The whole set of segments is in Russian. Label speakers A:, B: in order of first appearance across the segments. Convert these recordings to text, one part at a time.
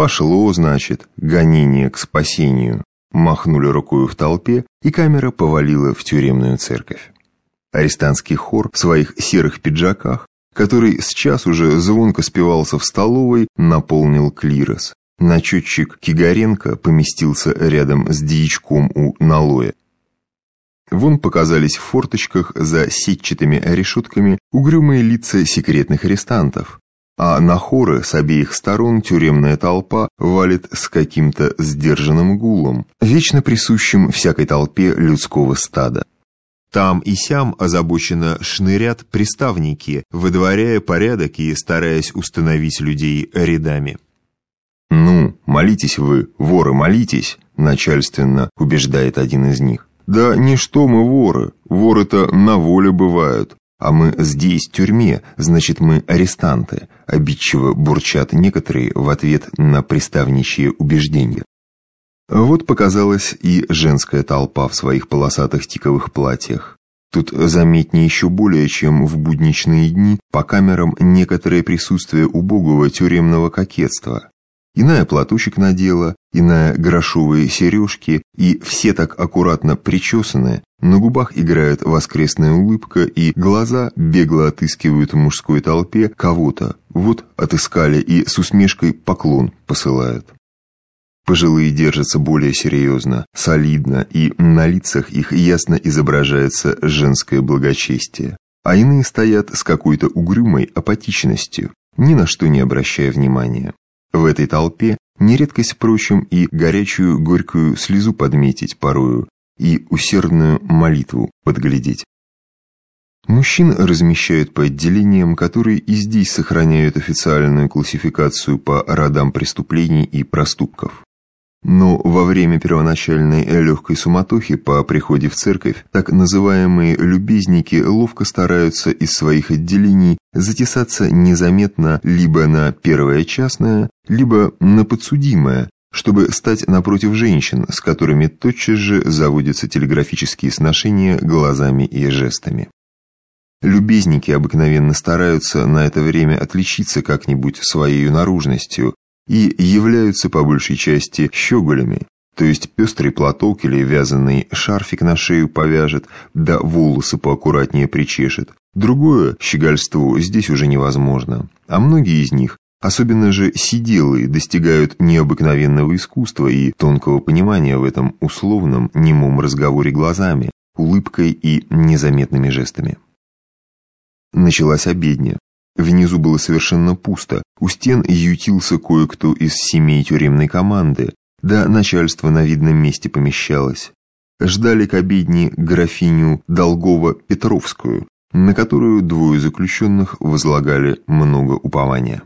A: Пошло, значит, гонение к спасению. Махнули рукой в толпе, и камера повалила в тюремную церковь. Арестантский хор в своих серых пиджаках, который сейчас уже звонко спевался в столовой, наполнил клирос. Начетчик Кигаренко поместился рядом с дьячком у налоя. Вон показались в форточках за сетчатыми решетками угрюмые лица секретных арестантов, а на хоры с обеих сторон тюремная толпа валит с каким-то сдержанным гулом, вечно присущим всякой толпе людского стада. Там и сям озабоченно шнырят приставники, выдворяя порядок и стараясь установить людей рядами. «Ну, молитесь вы, воры, молитесь!» начальственно убеждает один из них. «Да не что мы воры, воры-то на воле бывают, а мы здесь, в тюрьме, значит мы арестанты», обидчиво бурчат некоторые в ответ на приставничье убеждения. Вот показалась и женская толпа в своих полосатых тиковых платьях. Тут заметнее еще более, чем в будничные дни, по камерам некоторое присутствие убогого тюремного кокетства. Иная платочек надела, иная грошовые сережки, и все так аккуратно причесаны, на губах играет воскресная улыбка, и глаза бегло отыскивают в мужской толпе кого-то. Вот отыскали и с усмешкой поклон посылают. Пожилые держатся более серьезно, солидно, и на лицах их ясно изображается женское благочестие. А иные стоят с какой-то угрюмой апатичностью, ни на что не обращая внимания. В этой толпе нередкость, впрочем, и горячую горькую слезу подметить порою, и усердную молитву подглядеть. Мужчин размещают по отделениям, которые и здесь сохраняют официальную классификацию по родам преступлений и проступков. Но во время первоначальной легкой суматохи по приходе в церковь так называемые любезники ловко стараются из своих отделений затесаться незаметно либо на первое частное, либо на подсудимое, чтобы стать напротив женщин, с которыми тотчас же заводятся телеграфические сношения глазами и жестами. Любезники обыкновенно стараются на это время отличиться как-нибудь своей наружностью, и являются по большей части щеголями, то есть пестрый платок или вязаный шарфик на шею повяжет, да волосы поаккуратнее причешет. Другое щегольство здесь уже невозможно, а многие из них, особенно же сиделые, достигают необыкновенного искусства и тонкого понимания в этом условном немом разговоре глазами, улыбкой и незаметными жестами. Началась обедня. Внизу было совершенно пусто, у стен ютился кое-кто из семей тюремной команды, да начальство на видном месте помещалось. Ждали к обедне графиню Долгова-Петровскую, на которую двое заключенных возлагали много упования.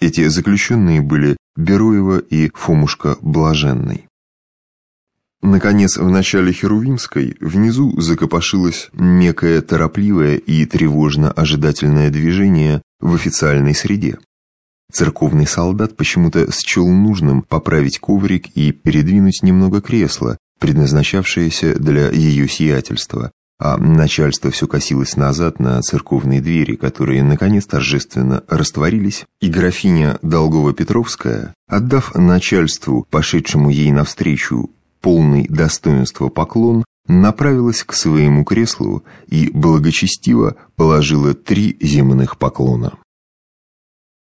A: Эти заключенные были Бероева и Фомушка Блаженный. Наконец, в начале Херувимской внизу закопошилось некое торопливое и тревожно-ожидательное движение в официальной среде. Церковный солдат почему-то счел нужным поправить коврик и передвинуть немного кресло, предназначавшееся для ее сиятельства, а начальство все косилось назад на церковные двери, которые, наконец, торжественно растворились, и графиня Долгова-Петровская, отдав начальству, пошедшему ей навстречу, полный достоинства поклон, направилась к своему креслу и благочестиво положила три земных поклона.